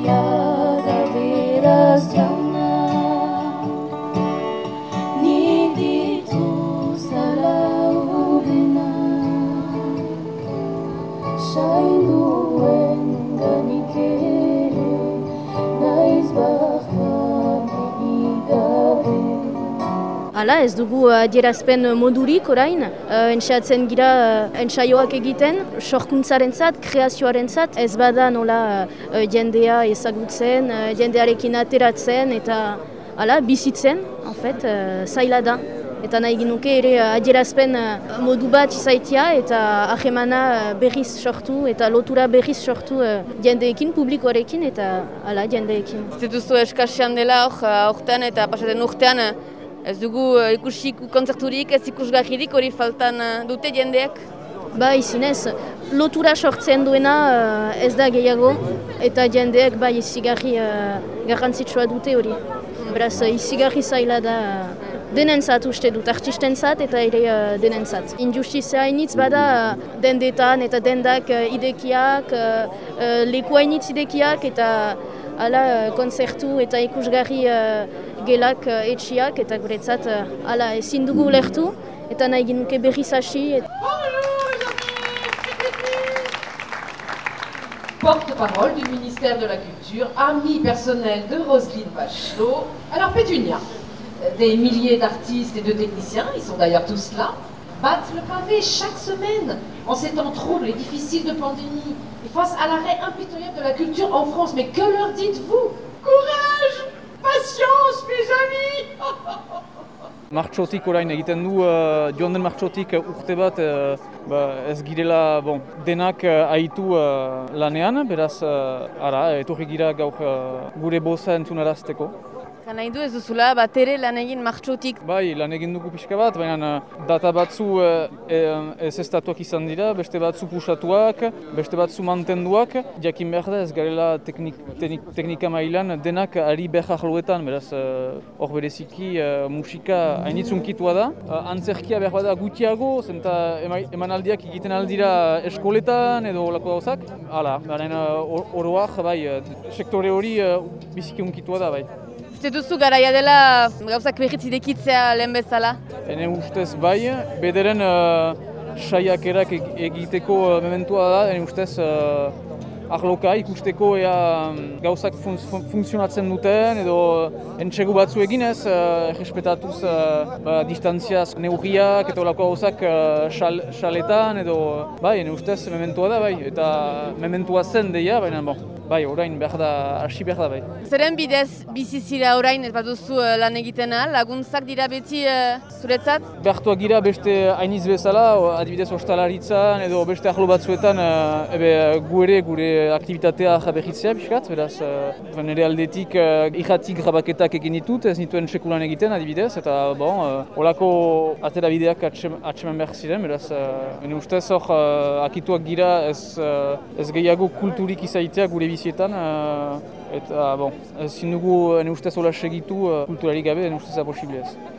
Biaga beraz jauna Nik dituzala hobenak Sainduen ganik ere Hala, ez dugu uh, adierazpen modurik orain, uh, entxeatzen gira uh, entsaioak egiten, sorkuntzaren zat, kreazioaren zat, ez bada nola jendea ezagutzen, jendearekin ateratzen eta hala, bizitzen, en uh, zaila da. Eta nahi ginuke ere adierazpen modu bat izaitia eta ahemana berriz sortu eta lotura berriz sortu jendeekin, publikoarekin eta hala, jendeekin. Ez duzu eskasian dela hor, aurtean eta pasaten urtean ez dugu eh, ikusi kontzerturik, ez ikusgarririk hori faltan eh, dute jendeak. Ba, izinez, lotura sortzen duena eh, ez da gehiago eta jendeak bai izigarri garrantzitsua dute hori. Beraz, izigarri zaila da denentzat uste dut, artistentzat eta ere uh, denentzat. Injustizia hainitz bada uh, dendetan eta dendak uh, idekiak, uh, uh, leku hainitz idekiak eta ala konzertu eta ikusgarri uh, porte-parole du ministère de la Culture, amie personnelle de Roselyne Bachelot. Alors Pétunia, des milliers d'artistes et de techniciens, ils sont d'ailleurs tous là, battent le pavé chaque semaine en ces temps troubles et difficiles de pandémie et face à l'arrêt impitoyable de la culture en France. Mais que leur dites-vous? Courage Martxotik orain egiten du, uh, joan den martxotik urte bat uh, ba, ez girela bon, denak uh, aitu uh, lanean, beraz, uh, ara, etorri gira gaur uh, gure boza entzunarazteko. Nahi du ez duzula bat ere lan egin martxotik. Bai, lan egin dugu pixka bat, baina data batzu e, ez estatuak izan dira, beste batzu pusatuak, beste batzu mantenduak. Jakin behar da ez garela teknik, teknik, teknika mailan denak ari behar luetan, beraz hor bereziki musika hainitzunkitua da. Antzerkia behar da gutiago, zenta emanaldiak egiten aldira eskoletan edo lako dauzak. Hala, baina oroak, bai, sektore hori biziki unkitua da, bai. Uste duzu garaia dela gauzak berriz idekitzea lehen bezala? Hene ustez bai, bederen uh, saiakerak egiteko uh, mementua da, hene ustez uh, ahloka ikusteko ea gauzak fun funtzionatzen duten edo entxegu batzu eginez, uh, respetatuz uh, ba, distantziaz neurriak eta olako gauzak uh, xaletan edo bai, hene ustez mementua da bai, eta mementua zen deia, baina bon. Bai, orain behar da, hasi behar da bai. Zeren bidez bizizira orain ez baduzu uh, lan egiten ahal, laguntzak dira beti uh, zuretzat? Behartuak gira beste hainiz bezala, adibidez hostalaritzan edo beste ahlo batzuetan uh, ebe, gu ere gure aktivitatea jabehitzea pixkat, beraz uh, nire aldetik uh, ihatik jabaketak egin ditut, ez nituen sekulan egiten adibidez, eta bon, uh, olako atera bideak atseman behar ziren, beraz, uh, ustez hor uh, akituak gira ez, uh, ez gehiago kulturik izaitea gure bizietan, uh, eta, bon, ezin dugu, ne ustez hola segitu, uh, kulturari gabe, ne ustez posible ez.